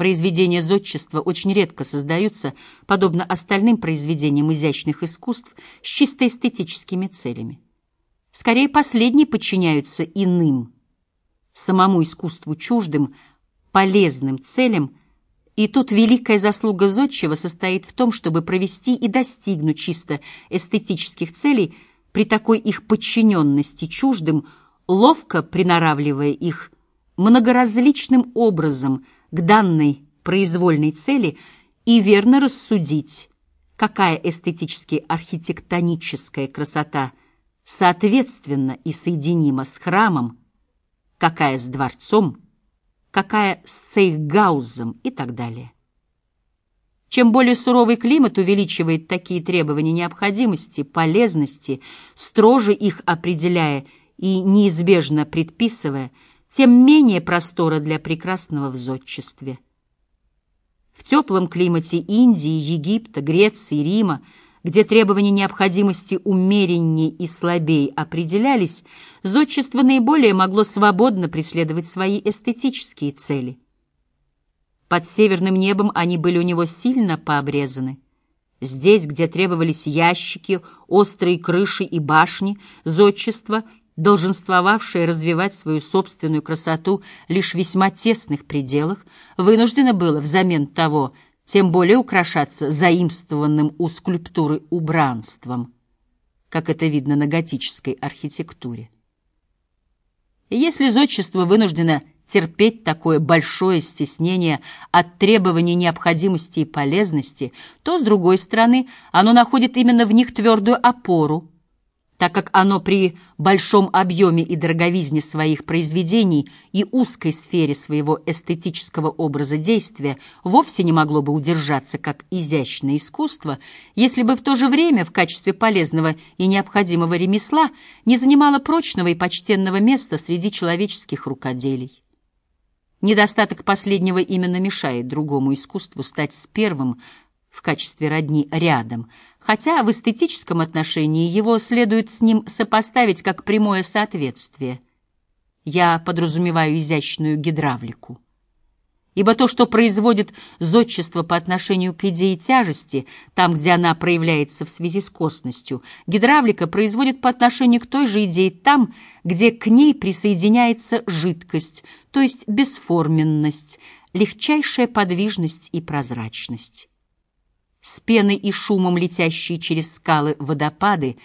Произведения зодчества очень редко создаются, подобно остальным произведениям изящных искусств, с чисто эстетическими целями. Скорее, последние подчиняются иным, самому искусству чуждым, полезным целям, и тут великая заслуга зодчего состоит в том, чтобы провести и достигнуть чисто эстетических целей при такой их подчиненности чуждым, ловко приноравливая их многоразличным образом к данной произвольной цели и верно рассудить, какая эстетически архитектоническая красота соответственно и соединима с храмом, какая с дворцом, какая с Цейхгаузом и так далее. Чем более суровый климат увеличивает такие требования необходимости, полезности, строже их определяя и неизбежно предписывая, тем менее простора для прекрасного в зодчестве. В теплом климате Индии, Египта, Греции, Рима – где требования необходимости умереннее и слабее определялись, зодчество наиболее могло свободно преследовать свои эстетические цели. Под северным небом они были у него сильно пообрезаны. Здесь, где требовались ящики, острые крыши и башни, зодчество, долженствовавшее развивать свою собственную красоту лишь в весьма тесных пределах, вынуждено было взамен того – тем более украшаться заимствованным у скульптуры убранством, как это видно на готической архитектуре. Если зодчество вынуждено терпеть такое большое стеснение от требований необходимости и полезности, то, с другой стороны, оно находит именно в них твердую опору, так как оно при большом объеме и дороговизне своих произведений и узкой сфере своего эстетического образа действия вовсе не могло бы удержаться как изящное искусство, если бы в то же время в качестве полезного и необходимого ремесла не занимало прочного и почтенного места среди человеческих рукоделий. Недостаток последнего именно мешает другому искусству стать с первым в качестве родни рядом, хотя в эстетическом отношении его следует с ним сопоставить как прямое соответствие. Я подразумеваю изящную гидравлику. Ибо то, что производит зодчество по отношению к идее тяжести, там, где она проявляется в связи с косностью, гидравлика производит по отношению к той же идее там, где к ней присоединяется жидкость, то есть бесформенность, легчайшая подвижность и прозрачность с пеной и шумом летящие через скалы водопады,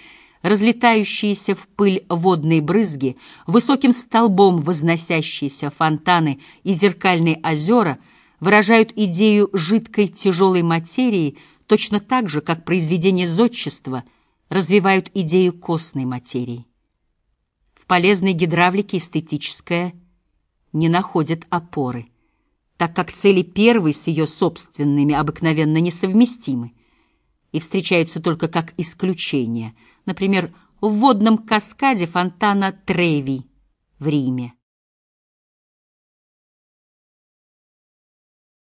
разлетающиеся в пыль водные брызги, высоким столбом возносящиеся фонтаны и зеркальные озера выражают идею жидкой тяжелой материи точно так же, как произведения зодчества развивают идею костной материи. В полезной гидравлике эстетическое не находит опоры – так как цели первой с ее собственными обыкновенно несовместимы и встречаются только как исключение, например, в водном каскаде фонтана Треви в Риме.